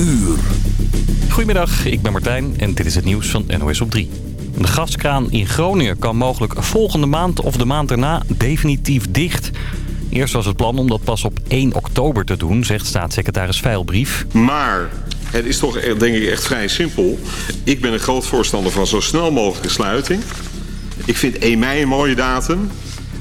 uur. Goedemiddag, ik ben Martijn en dit is het nieuws van NOS op 3. De gaskraan in Groningen kan mogelijk volgende maand of de maand erna definitief dicht. Eerst was het plan om dat pas op 1 oktober te doen, zegt staatssecretaris Veilbrief. Maar het is toch denk ik echt vrij simpel. Ik ben een groot voorstander van zo snel mogelijke sluiting. Ik vind 1 mei een mooie datum.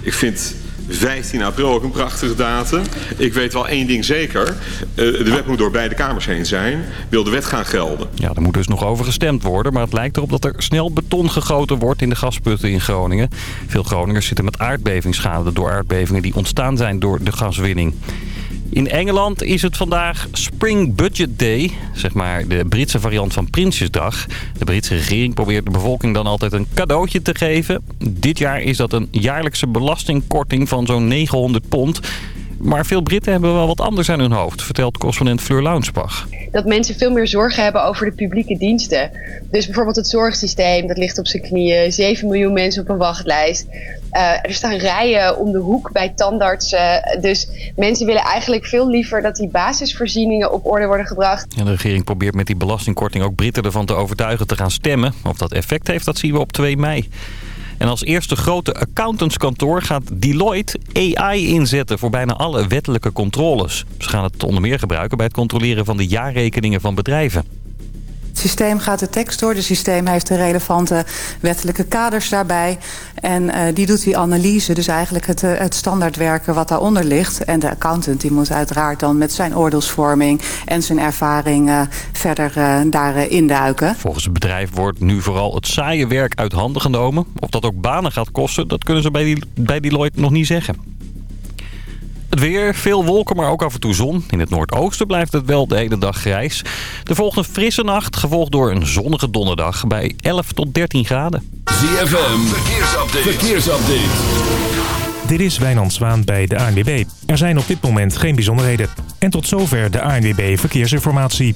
Ik vind 15 april ook een prachtige datum. Ik weet wel één ding zeker. Eh, de wet moet door beide kamers heen zijn. Wil de wet gaan gelden. Ja, er moet dus nog over gestemd worden. Maar het lijkt erop dat er snel beton gegoten wordt in de gasputten in Groningen. Veel Groningers zitten met aardbevingsschade door aardbevingen die ontstaan zijn door de gaswinning. In Engeland is het vandaag Spring Budget Day, zeg maar de Britse variant van Prinsjesdag. De Britse regering probeert de bevolking dan altijd een cadeautje te geven. Dit jaar is dat een jaarlijkse belastingkorting van zo'n 900 pond. Maar veel Britten hebben wel wat anders aan hun hoofd, vertelt correspondent Fleur Launsbach. Dat mensen veel meer zorgen hebben over de publieke diensten. Dus bijvoorbeeld het zorgsysteem, dat ligt op zijn knieën. 7 miljoen mensen op een wachtlijst. Uh, er staan rijen om de hoek bij tandartsen. Dus mensen willen eigenlijk veel liever dat die basisvoorzieningen op orde worden gebracht. Ja, de regering probeert met die belastingkorting ook Britten ervan te overtuigen te gaan stemmen. Of dat effect heeft, dat zien we op 2 mei. En als eerste grote accountantskantoor gaat Deloitte AI inzetten voor bijna alle wettelijke controles. Ze gaan het onder meer gebruiken bij het controleren van de jaarrekeningen van bedrijven. Het systeem gaat de tekst door. Het systeem heeft de relevante wettelijke kaders daarbij. En uh, die doet die analyse, dus eigenlijk het, uh, het standaardwerken wat daaronder ligt. En de accountant die moet uiteraard dan met zijn oordeelsvorming en zijn ervaring uh, verder daarin duiken. Volgens het bedrijf wordt nu vooral het saaie werk uit handen genomen. Of dat ook banen gaat kosten, dat kunnen ze bij, die, bij Deloitte nog niet zeggen. Het weer, veel wolken, maar ook af en toe zon. In het noordoosten blijft het wel de hele dag grijs. Er volgt een frisse nacht, gevolgd door een zonnige donderdag bij 11 tot 13 graden. ZFM, verkeersupdate. verkeersupdate. Dit is Wijnand Zwaan bij de ANWB. Er zijn op dit moment geen bijzonderheden. En tot zover de ANWB Verkeersinformatie.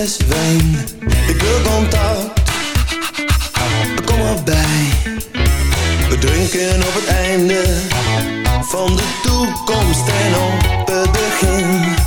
fles wijn. Ik wil contact, kom erbij. We drinken op het einde van de toekomst en op het begin.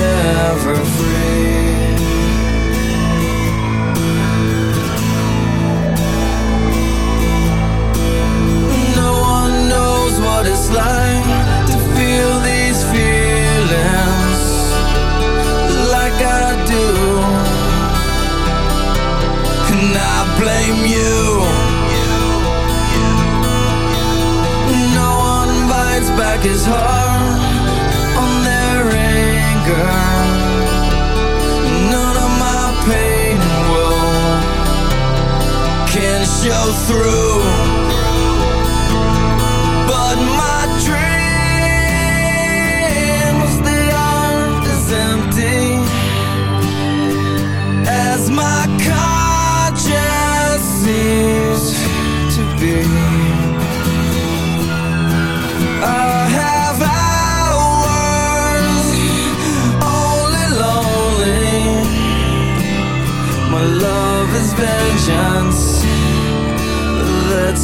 never through.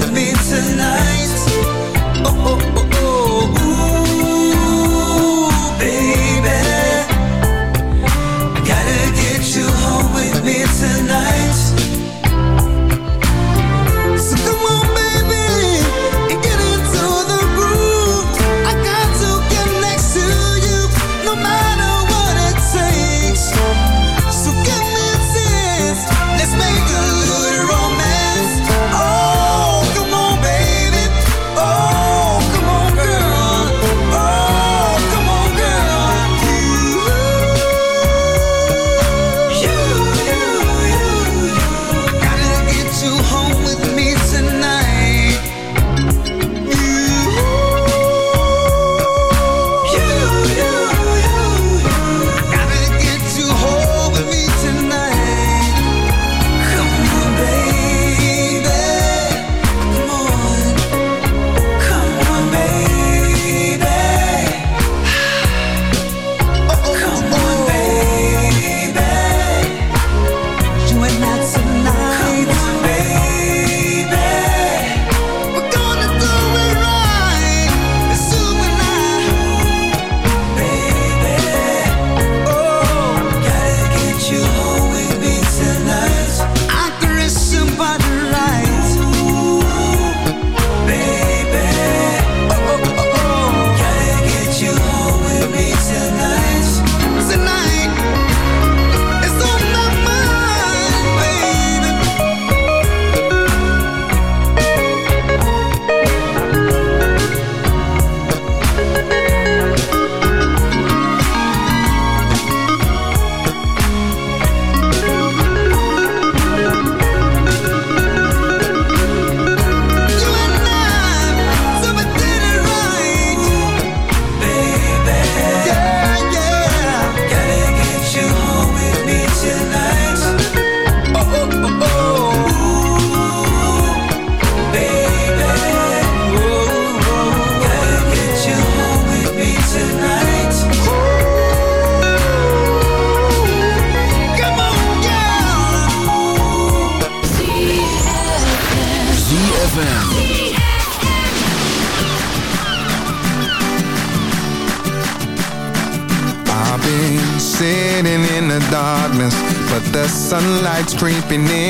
With me tonight. Oh, oh, oh, oh, creeping in.